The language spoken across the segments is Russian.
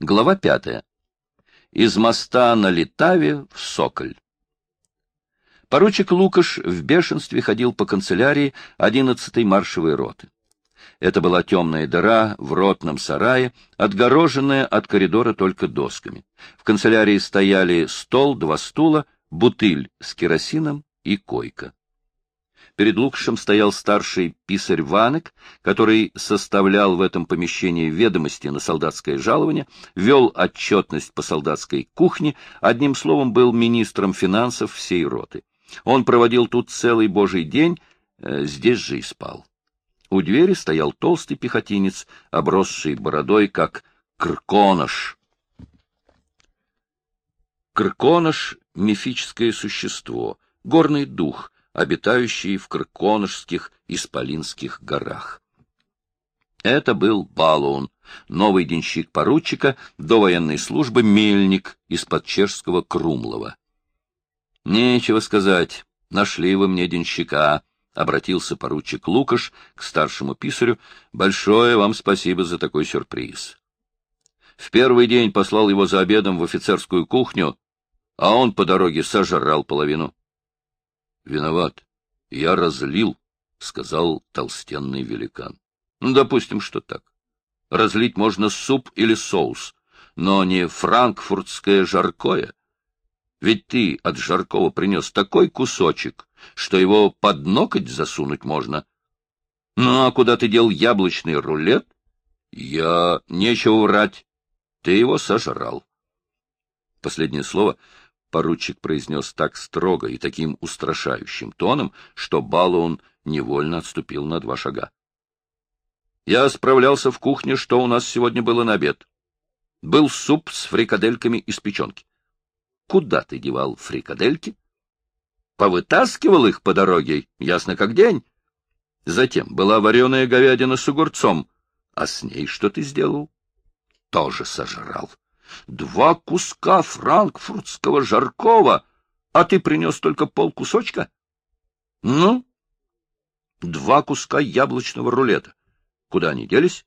Глава пятая. Из моста на Литаве в Соколь. Поручик Лукаш в бешенстве ходил по канцелярии 11-й маршевой роты. Это была темная дыра в ротном сарае, отгороженная от коридора только досками. В канцелярии стояли стол, два стула, бутыль с керосином и койка. Перед Лукашем стоял старший писарь Ванек, который составлял в этом помещении ведомости на солдатское жалование, вел отчетность по солдатской кухне, одним словом, был министром финансов всей роты. Он проводил тут целый божий день, э, здесь же и спал. У двери стоял толстый пехотинец, обросший бородой, как крконош. Крконош — мифическое существо, горный дух, обитающий в Крконошских Исполинских горах. Это был Балуун, новый денщик поручика, до военной службы мельник из-под чешского Крумлова. Нечего сказать, нашли вы мне денщика, — обратился поручик Лукаш к старшему писарю. — Большое вам спасибо за такой сюрприз. В первый день послал его за обедом в офицерскую кухню, а он по дороге сожрал половину. — Виноват. Я разлил, — сказал толстенный великан. — Ну, допустим, что так. Разлить можно суп или соус, но не франкфуртское жаркое — ведь ты от Жаркова принес такой кусочек, что его под ноготь засунуть можно. Ну, а куда ты дел яблочный рулет? Я... Нечего врать. Ты его сожрал. Последнее слово поручик произнес так строго и таким устрашающим тоном, что Балуон невольно отступил на два шага. Я справлялся в кухне, что у нас сегодня было на обед. Был суп с фрикадельками из печенки. Куда ты девал фрикадельки? Повытаскивал их по дороге, ясно как день. Затем была вареная говядина с огурцом. А с ней что ты сделал? Тоже сожрал. Два куска франкфуртского жаркого, а ты принес только полкусочка? Ну? Два куска яблочного рулета. Куда они делись?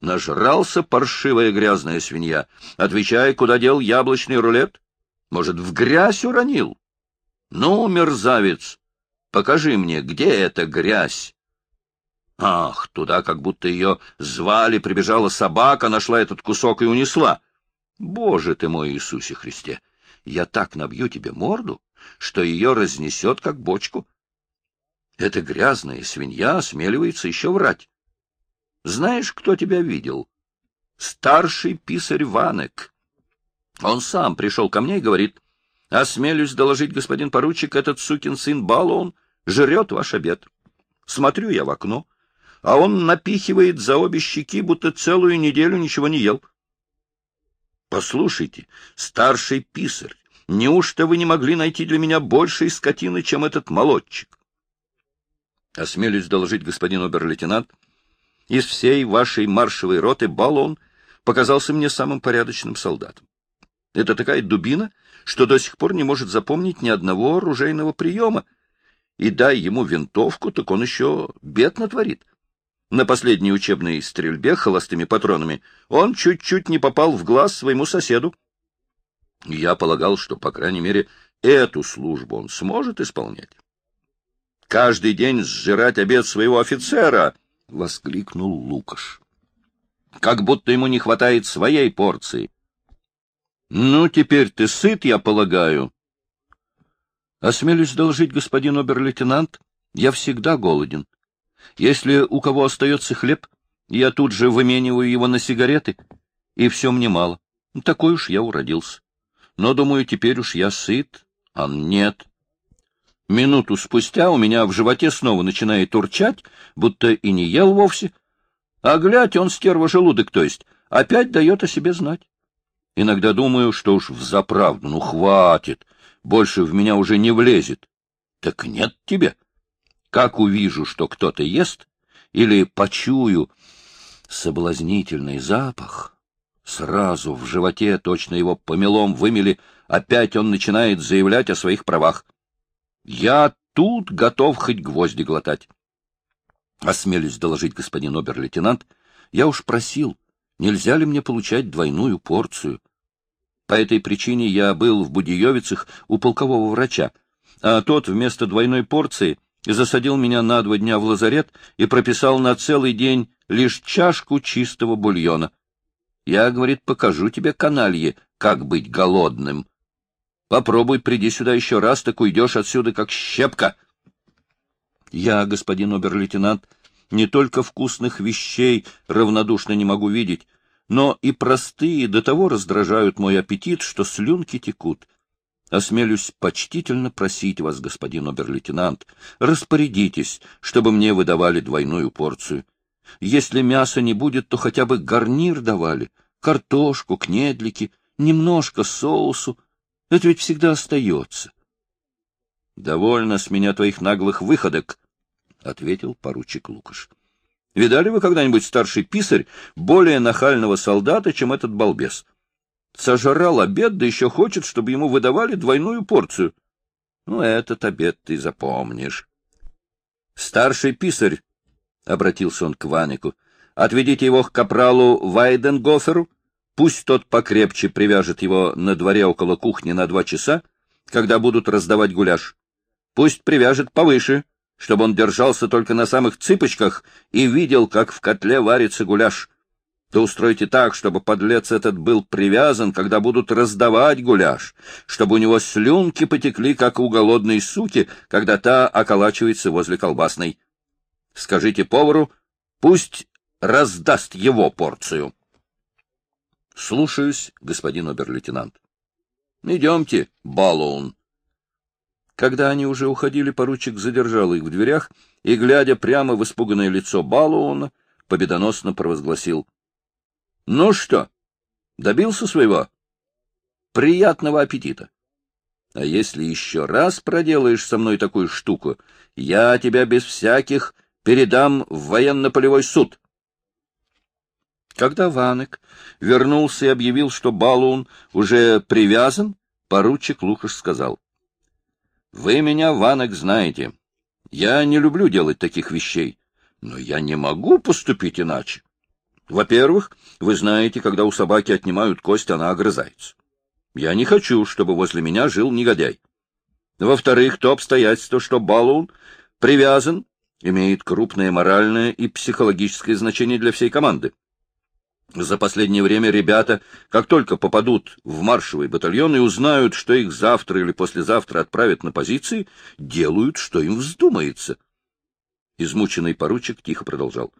Нажрался паршивая грязная свинья. Отвечай, куда дел яблочный рулет? Может, в грязь уронил? Ну, мерзавец, покажи мне, где эта грязь? Ах, туда как будто ее звали, прибежала собака, нашла этот кусок и унесла. Боже ты мой Иисусе Христе! Я так набью тебе морду, что ее разнесет, как бочку. Эта грязная свинья осмеливается еще врать. Знаешь, кто тебя видел? Старший писарь Ванек. Он сам пришел ко мне и говорит, осмелюсь доложить, господин поручик, этот сукин сын Балон жрет ваш обед. Смотрю я в окно, а он напихивает за обе щеки, будто целую неделю ничего не ел. Послушайте, старший писарь, неужто вы не могли найти для меня большей скотины, чем этот молодчик? Осмелюсь доложить, господин обер-лейтенант, из всей вашей маршевой роты Баллон показался мне самым порядочным солдатом. Это такая дубина, что до сих пор не может запомнить ни одного оружейного приема. И дай ему винтовку, так он еще бед натворит. На последней учебной стрельбе холостыми патронами он чуть-чуть не попал в глаз своему соседу. Я полагал, что, по крайней мере, эту службу он сможет исполнять. Каждый день сжирать обед своего офицера — воскликнул Лукаш. — Как будто ему не хватает своей порции. — Ну, теперь ты сыт, я полагаю. — Осмелюсь доложить, господин обер-лейтенант, я всегда голоден. Если у кого остается хлеб, я тут же вымениваю его на сигареты, и все мне мало. Такой уж я уродился. Но, думаю, теперь уж я сыт, а нет. Минуту спустя у меня в животе снова начинает урчать, будто и не ел вовсе. А глядь, он стерва желудок, то есть, опять дает о себе знать. Иногда думаю, что уж взаправду, ну хватит, больше в меня уже не влезет. Так нет тебе. Как увижу, что кто-то ест, или почую соблазнительный запах, сразу в животе точно его помелом вымели, опять он начинает заявлять о своих правах. Я тут готов хоть гвозди глотать. Осмелюсь доложить, господин обер-лейтенант, я уж просил, Нельзя ли мне получать двойную порцию? По этой причине я был в Будиевицах у полкового врача, а тот вместо двойной порции засадил меня на два дня в лазарет и прописал на целый день лишь чашку чистого бульона. Я, говорит, покажу тебе, каналье, как быть голодным. Попробуй, приди сюда еще раз, так уйдешь отсюда, как щепка. Я, господин обер-лейтенант, не только вкусных вещей равнодушно не могу видеть, но и простые до того раздражают мой аппетит, что слюнки текут. Осмелюсь почтительно просить вас, господин обер-лейтенант, распорядитесь, чтобы мне выдавали двойную порцию. Если мяса не будет, то хотя бы гарнир давали, картошку, кнедлики, немножко соусу. Это ведь всегда остается. — Довольно с меня твоих наглых выходок, — ответил поручик Лукаш. — Видали вы когда-нибудь старший писарь более нахального солдата, чем этот балбес? Сожрал обед, да еще хочет, чтобы ему выдавали двойную порцию. Ну, этот обед ты запомнишь. — Старший писарь, — обратился он к Ванику, — отведите его к капралу Вайденгоферу, пусть тот покрепче привяжет его на дворе около кухни на два часа, когда будут раздавать гуляш. Пусть привяжет повыше, чтобы он держался только на самых цыпочках и видел, как в котле варится гуляш. Да устройте так, чтобы подлец этот был привязан, когда будут раздавать гуляш, чтобы у него слюнки потекли, как у голодной суки, когда та околачивается возле колбасной. Скажите повару, пусть раздаст его порцию. — Слушаюсь, господин обер-лейтенант. — Идемте, Балоун. Когда они уже уходили, поручик задержал их в дверях и, глядя прямо в испуганное лицо Балуона, победоносно провозгласил. — Ну что, добился своего? Приятного аппетита! А если еще раз проделаешь со мной такую штуку, я тебя без всяких передам в военно-полевой суд. Когда Ванек вернулся и объявил, что Балуун уже привязан, поручик Лукаш сказал. Вы меня, Ванек, знаете. Я не люблю делать таких вещей, но я не могу поступить иначе. Во-первых, вы знаете, когда у собаки отнимают кость, она огрызается. Я не хочу, чтобы возле меня жил негодяй. Во-вторых, то обстоятельство, что Балун привязан, имеет крупное моральное и психологическое значение для всей команды. За последнее время ребята, как только попадут в маршевый батальон и узнают, что их завтра или послезавтра отправят на позиции, делают, что им вздумается. Измученный поручик тихо продолжал.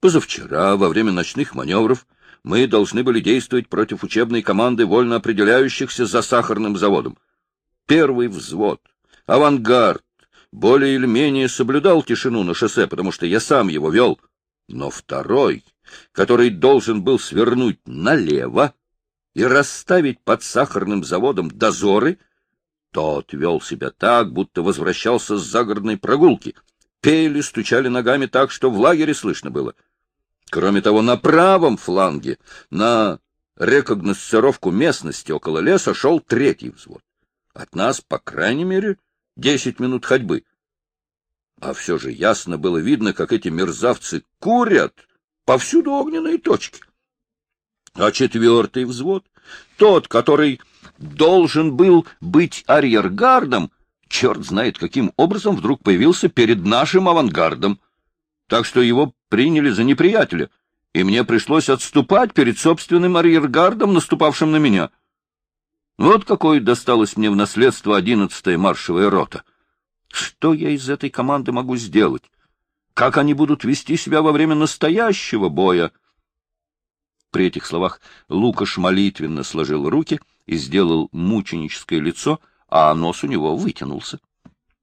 Позавчера, во время ночных маневров, мы должны были действовать против учебной команды вольно определяющихся за сахарным заводом. Первый взвод, авангард, более или менее соблюдал тишину на шоссе, потому что я сам его вел. Но второй который должен был свернуть налево и расставить под сахарным заводом дозоры, тот вел себя так, будто возвращался с загородной прогулки. Пели, стучали ногами так, что в лагере слышно было. Кроме того, на правом фланге, на рекогносцировку местности около леса, шел третий взвод. От нас, по крайней мере, десять минут ходьбы. А все же ясно было видно, как эти мерзавцы курят Повсюду огненные точки. А четвертый взвод, тот, который должен был быть арьергардом, черт знает каким образом вдруг появился перед нашим авангардом. Так что его приняли за неприятеля, и мне пришлось отступать перед собственным арьергардом, наступавшим на меня. Вот какой досталось мне в наследство одиннадцатая маршевая рота. Что я из этой команды могу сделать? Как они будут вести себя во время настоящего боя? При этих словах Лукаш молитвенно сложил руки и сделал мученическое лицо, а нос у него вытянулся.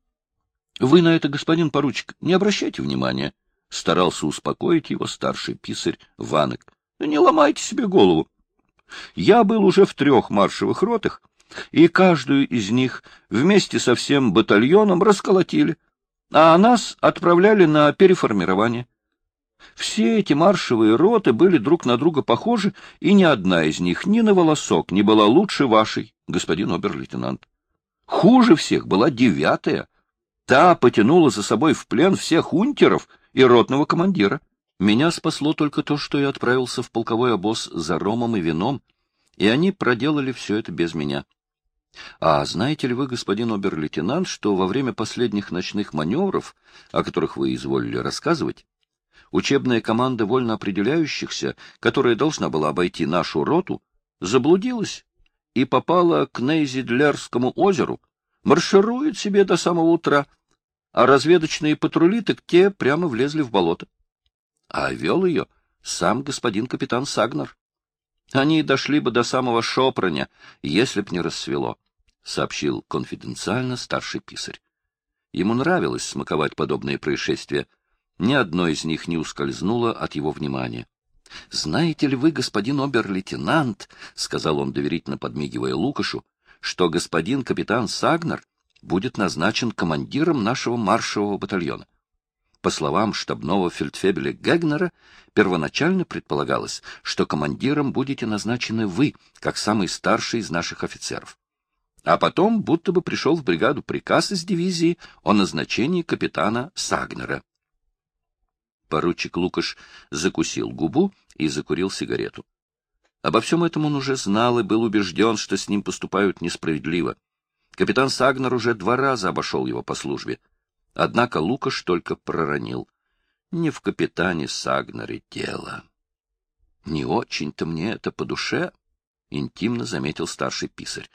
— Вы на это, господин поручик, не обращайте внимания, — старался успокоить его старший писарь Ванек. — Не ломайте себе голову. Я был уже в трех маршевых ротах, и каждую из них вместе со всем батальоном расколотили а нас отправляли на переформирование. Все эти маршевые роты были друг на друга похожи, и ни одна из них ни на волосок не была лучше вашей, господин обер-лейтенант. Хуже всех была девятая. Та потянула за собой в плен всех унтеров и ротного командира. Меня спасло только то, что я отправился в полковой обоз за ромом и вином, и они проделали все это без меня. А знаете ли вы, господин обер-лейтенант, что во время последних ночных маневров, о которых вы изволили рассказывать, учебная команда вольно определяющихся, которая должна была обойти нашу роту, заблудилась и попала к Нейзидлерскому озеру, марширует себе до самого утра, а разведочные патрули так те прямо влезли в болото. А вел ее сам господин капитан Сагнер. Они дошли бы до самого Шопроня, если б не рассвело, — сообщил конфиденциально старший писарь. Ему нравилось смаковать подобные происшествия. Ни одно из них не ускользнуло от его внимания. — Знаете ли вы, господин обер-лейтенант, — сказал он, доверительно подмигивая Лукашу, — что господин капитан Сагнер будет назначен командиром нашего маршевого батальона? По словам штабного фельдфебеля Гегнера, первоначально предполагалось, что командиром будете назначены вы, как самый старший из наших офицеров. А потом будто бы пришел в бригаду приказ из дивизии о назначении капитана Сагнера. Поручик Лукаш закусил губу и закурил сигарету. Обо всем этом он уже знал и был убежден, что с ним поступают несправедливо. Капитан Сагнер уже два раза обошел его по службе. Однако Лукаш только проронил. Не в капитане Сагнаре дело. — Не очень-то мне это по душе, — интимно заметил старший писарь.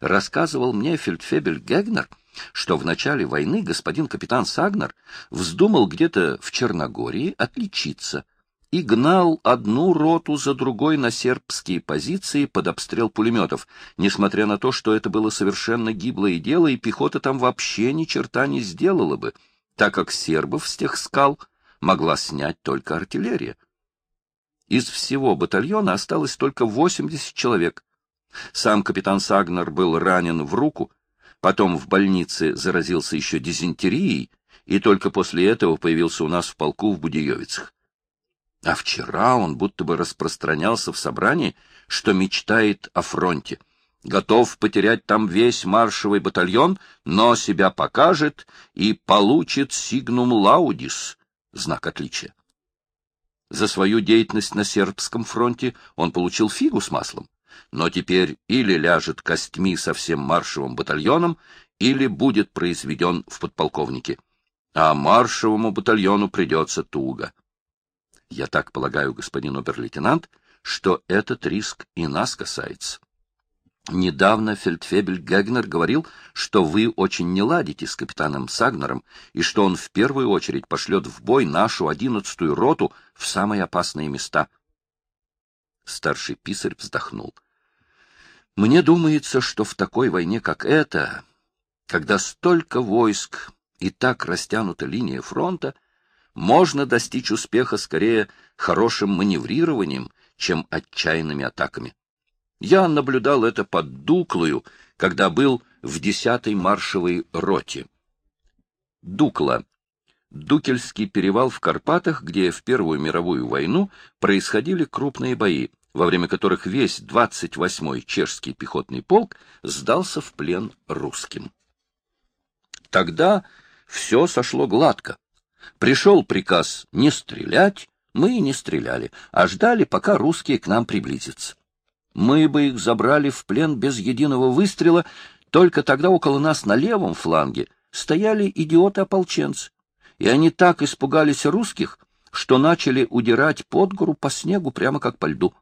Рассказывал мне фельдфебель Гегнер, что в начале войны господин капитан Сагнер вздумал где-то в Черногории отличиться — и гнал одну роту за другой на сербские позиции под обстрел пулеметов, несмотря на то, что это было совершенно гиблое дело, и пехота там вообще ни черта не сделала бы, так как сербов с тех скал могла снять только артиллерия. Из всего батальона осталось только 80 человек. Сам капитан Сагнер был ранен в руку, потом в больнице заразился еще дизентерией, и только после этого появился у нас в полку в Будеевицах. А вчера он будто бы распространялся в собрании, что мечтает о фронте. Готов потерять там весь маршевый батальон, но себя покажет и получит сигнум лаудис, знак отличия. За свою деятельность на сербском фронте он получил фигу с маслом, но теперь или ляжет костьми со всем маршевым батальоном, или будет произведен в подполковнике. А маршевому батальону придется туго. Я так полагаю, господин обер-лейтенант, что этот риск и нас касается. Недавно фельдфебель Гегнер говорил, что вы очень не ладите с капитаном Сагнером и что он в первую очередь пошлет в бой нашу одиннадцатую роту в самые опасные места. Старший писарь вздохнул. Мне думается, что в такой войне, как эта, когда столько войск и так растянута линия фронта, можно достичь успеха скорее хорошим маневрированием, чем отчаянными атаками. Я наблюдал это под Дуклою, когда был в 10-й маршевой роте. Дукла. Дукельский перевал в Карпатах, где в Первую мировую войну происходили крупные бои, во время которых весь 28-й чешский пехотный полк сдался в плен русским. Тогда все сошло гладко. Пришел приказ не стрелять, мы и не стреляли, а ждали, пока русские к нам приблизятся. Мы бы их забрали в плен без единого выстрела, только тогда около нас на левом фланге стояли идиоты-ополченцы, и они так испугались русских, что начали удирать под гору по снегу прямо как по льду.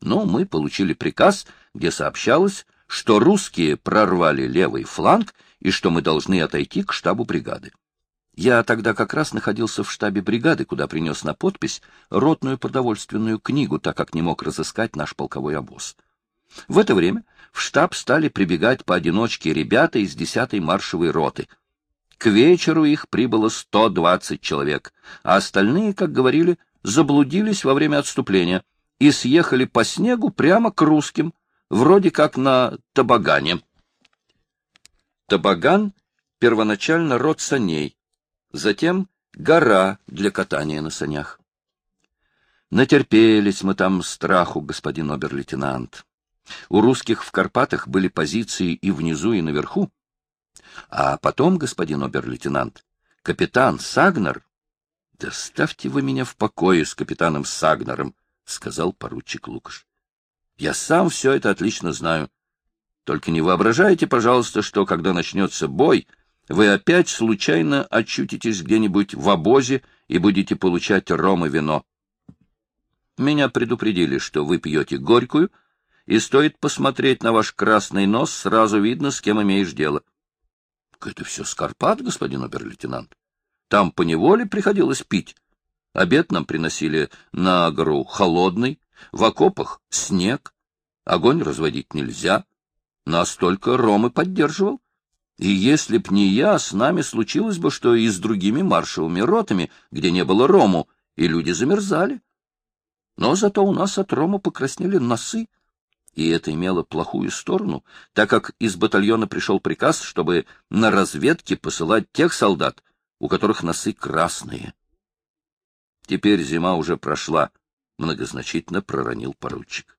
Но мы получили приказ, где сообщалось, что русские прорвали левый фланг и что мы должны отойти к штабу бригады. Я тогда как раз находился в штабе бригады, куда принес на подпись ротную продовольственную книгу, так как не мог разыскать наш полковой обоз. В это время в штаб стали прибегать поодиночке ребята из 10-й маршевой роты. К вечеру их прибыло 120 человек, а остальные, как говорили, заблудились во время отступления и съехали по снегу прямо к русским, вроде как на табагане. Табаган — первоначально род саней, затем гора для катания на санях. Натерпелись мы там страху, господин обер-лейтенант. У русских в Карпатах были позиции и внизу, и наверху. А потом, господин обер-лейтенант, капитан Сагнер, Да ставьте вы меня в покое с капитаном Сагнером, — сказал поручик Лукаш. — Я сам все это отлично знаю. Только не воображайте, пожалуйста, что, когда начнется бой, вы опять случайно очутитесь где-нибудь в обозе и будете получать ром и вино. Меня предупредили, что вы пьете горькую, и стоит посмотреть на ваш красный нос, сразу видно, с кем имеешь дело. — Это все Скарпат, господин обер-лейтенант. Там поневоле приходилось пить. Обед нам приносили на гору холодный, в окопах снег, огонь разводить нельзя. Нас только Ромы поддерживал. И если б не я, с нами случилось бы, что и с другими маршевыми ротами, где не было Рому, и люди замерзали. Но зато у нас от Рома покраснели носы, и это имело плохую сторону, так как из батальона пришел приказ, чтобы на разведке посылать тех солдат, у которых носы красные. Теперь зима уже прошла, — многозначительно проронил поручик.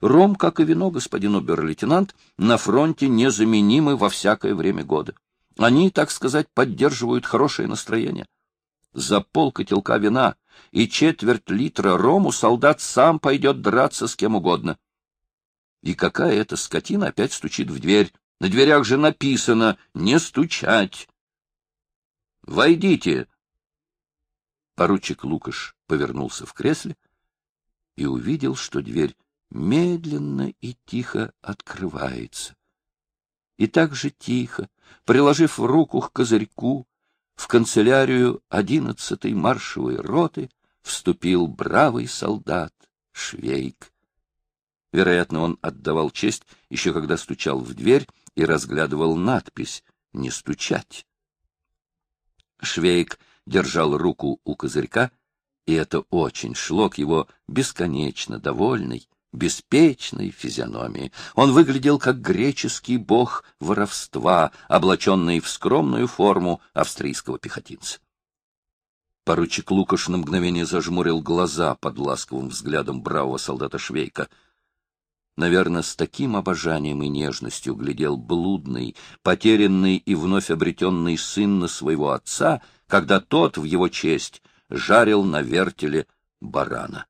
Ром, как и вино, господин обер-лейтенант, на фронте незаменимы во всякое время года. Они, так сказать, поддерживают хорошее настроение. За пол котелка вина и четверть литра рому солдат сам пойдет драться с кем угодно. И какая эта скотина опять стучит в дверь? На дверях же написано «Не стучать». Войдите. Поручик Лукаш повернулся в кресле и увидел, что дверь медленно и тихо открывается. И так же тихо, приложив руку к козырьку, в канцелярию одиннадцатой маршевой роты вступил бравый солдат Швейк. Вероятно, он отдавал честь, еще когда стучал в дверь и разглядывал надпись «Не стучать». Швейк держал руку у козырька, и это очень шло к его бесконечно довольной, беспечной физиономии. Он выглядел как греческий бог воровства, облаченный в скромную форму австрийского пехотинца. Поручик Лукаш на мгновение зажмурил глаза под ласковым взглядом бравого солдата Швейка — Наверное, с таким обожанием и нежностью глядел блудный, потерянный и вновь обретенный сын на своего отца, когда тот в его честь жарил на вертеле барана.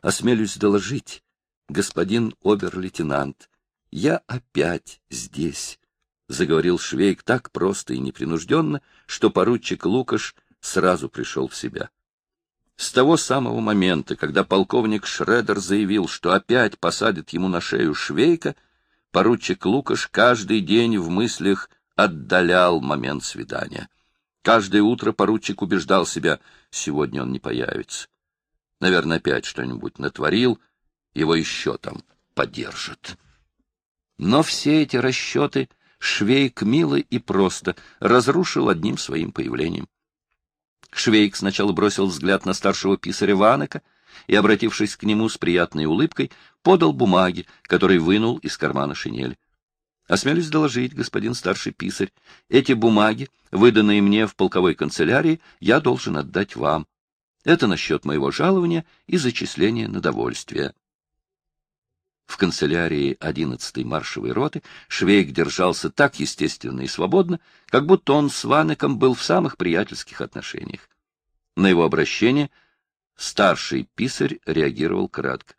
Осмелюсь доложить, господин обер-лейтенант, я опять здесь, — заговорил Швейк так просто и непринужденно, что поручик Лукаш сразу пришел в себя. С того самого момента, когда полковник Шредер заявил, что опять посадит ему на шею швейка, поручик Лукаш каждый день в мыслях отдалял момент свидания. Каждое утро поручик убеждал себя, сегодня он не появится. Наверное, опять что-нибудь натворил, его еще там подержат. Но все эти расчеты Швейк мило и просто разрушил одним своим появлением. Швейк сначала бросил взгляд на старшего писаря Ванека и, обратившись к нему с приятной улыбкой, подал бумаги, которые вынул из кармана шинели. Осмелюсь доложить, господин старший писарь, эти бумаги, выданные мне в полковой канцелярии, я должен отдать вам. Это насчет моего жалования и зачисления на довольствие. В канцелярии 11-й маршевой роты Швейк держался так естественно и свободно, как будто он с Ванеком был в самых приятельских отношениях. На его обращение старший писарь реагировал кратко.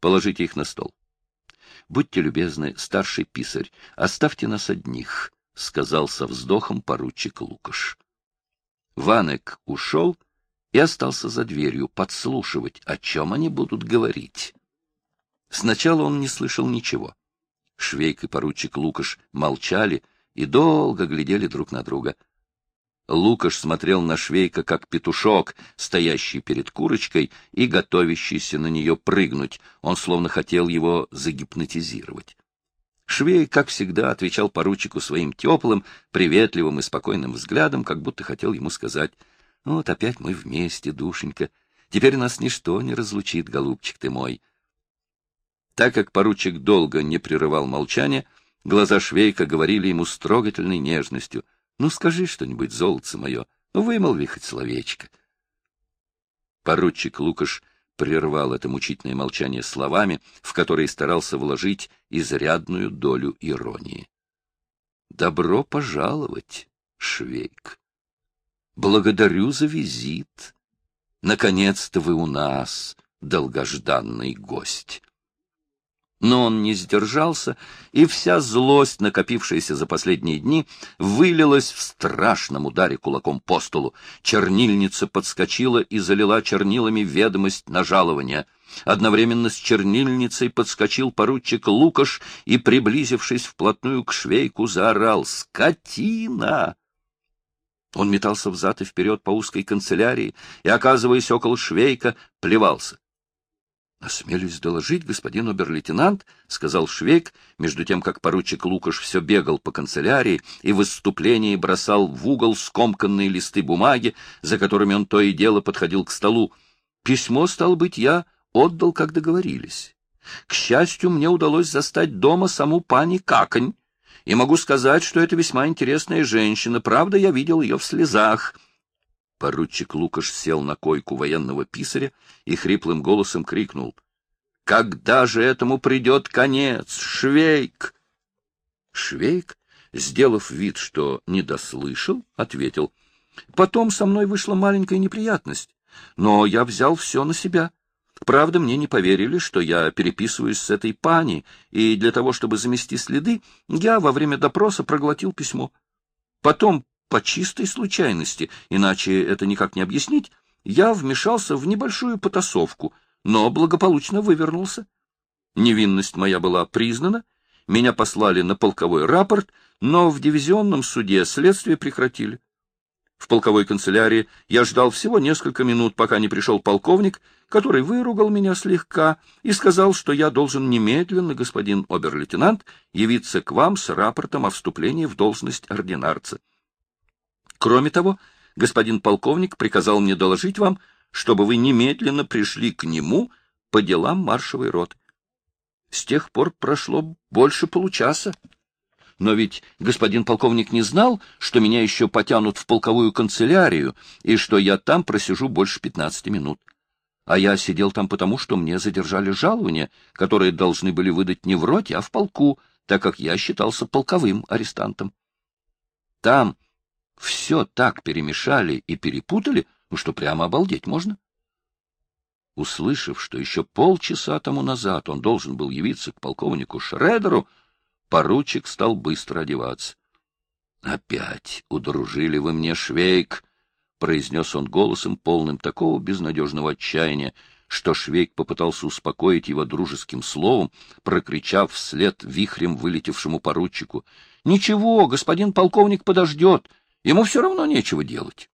«Положите их на стол». «Будьте любезны, старший писарь, оставьте нас одних», — сказал со вздохом поручик Лукаш. Ванек ушел и остался за дверью подслушивать, о чем они будут говорить. Сначала он не слышал ничего. Швейк и поручик Лукаш молчали и долго глядели друг на друга. Лукаш смотрел на Швейка, как петушок, стоящий перед курочкой и готовящийся на нее прыгнуть. Он словно хотел его загипнотизировать. Швей, как всегда, отвечал поручику своим теплым, приветливым и спокойным взглядом, как будто хотел ему сказать, «Вот опять мы вместе, душенька. Теперь нас ничто не разлучит, голубчик ты мой». Так как поручик долго не прерывал молчания, глаза Швейка говорили ему с трогательной нежностью. — Ну, скажи что-нибудь, золотце мое, вымолви хоть словечко. Поручик Лукаш прервал это мучительное молчание словами, в которые старался вложить изрядную долю иронии. — Добро пожаловать, Швейк! Благодарю за визит. Наконец-то вы у нас, долгожданный гость. Но он не сдержался, и вся злость, накопившаяся за последние дни, вылилась в страшном ударе кулаком по столу. Чернильница подскочила и залила чернилами ведомость на жалование. Одновременно с чернильницей подскочил поручик Лукаш и, приблизившись вплотную к швейку, заорал «Скотина!». Он метался взад и вперед по узкой канцелярии и, оказываясь около швейка, плевался. — Осмелюсь доложить, господин обер-лейтенант, — сказал Швейк, между тем, как поручик Лукаш все бегал по канцелярии и в выступлении бросал в угол скомканные листы бумаги, за которыми он то и дело подходил к столу. Письмо, стало быть, я отдал, как договорились. К счастью, мне удалось застать дома саму пани Каконь, и могу сказать, что это весьма интересная женщина. Правда, я видел ее в слезах. Поручик Лукаш сел на койку военного писаря и хриплым голосом крикнул. — Когда же этому придет конец, Швейк? Швейк, сделав вид, что не дослышал, ответил. — Потом со мной вышла маленькая неприятность, но я взял все на себя. Правда, мне не поверили, что я переписываюсь с этой пани, и для того, чтобы замести следы, я во время допроса проглотил письмо. Потом по чистой случайности, иначе это никак не объяснить, я вмешался в небольшую потасовку, но благополучно вывернулся. Невинность моя была признана, меня послали на полковой рапорт, но в дивизионном суде следствие прекратили. В полковой канцелярии я ждал всего несколько минут, пока не пришел полковник, который выругал меня слегка и сказал, что я должен немедленно, господин обер-лейтенант, явиться к вам с рапортом о вступлении в должность ординарца. Кроме того, господин полковник приказал мне доложить вам, чтобы вы немедленно пришли к нему по делам маршевой роты. С тех пор прошло больше получаса. Но ведь господин полковник не знал, что меня еще потянут в полковую канцелярию и что я там просижу больше пятнадцати минут. А я сидел там потому, что мне задержали жалования, которые должны были выдать не в роте, а в полку, так как я считался полковым арестантом. Там все так перемешали и перепутали, ну что прямо обалдеть можно. Услышав, что еще полчаса тому назад он должен был явиться к полковнику Шредеру, поручик стал быстро одеваться. — Опять удружили вы мне, Швейк! — произнес он голосом, полным такого безнадежного отчаяния, что Швейк попытался успокоить его дружеским словом, прокричав вслед вихрем вылетевшему поручику. — Ничего, господин полковник подождет. Ему все равно нечего делать.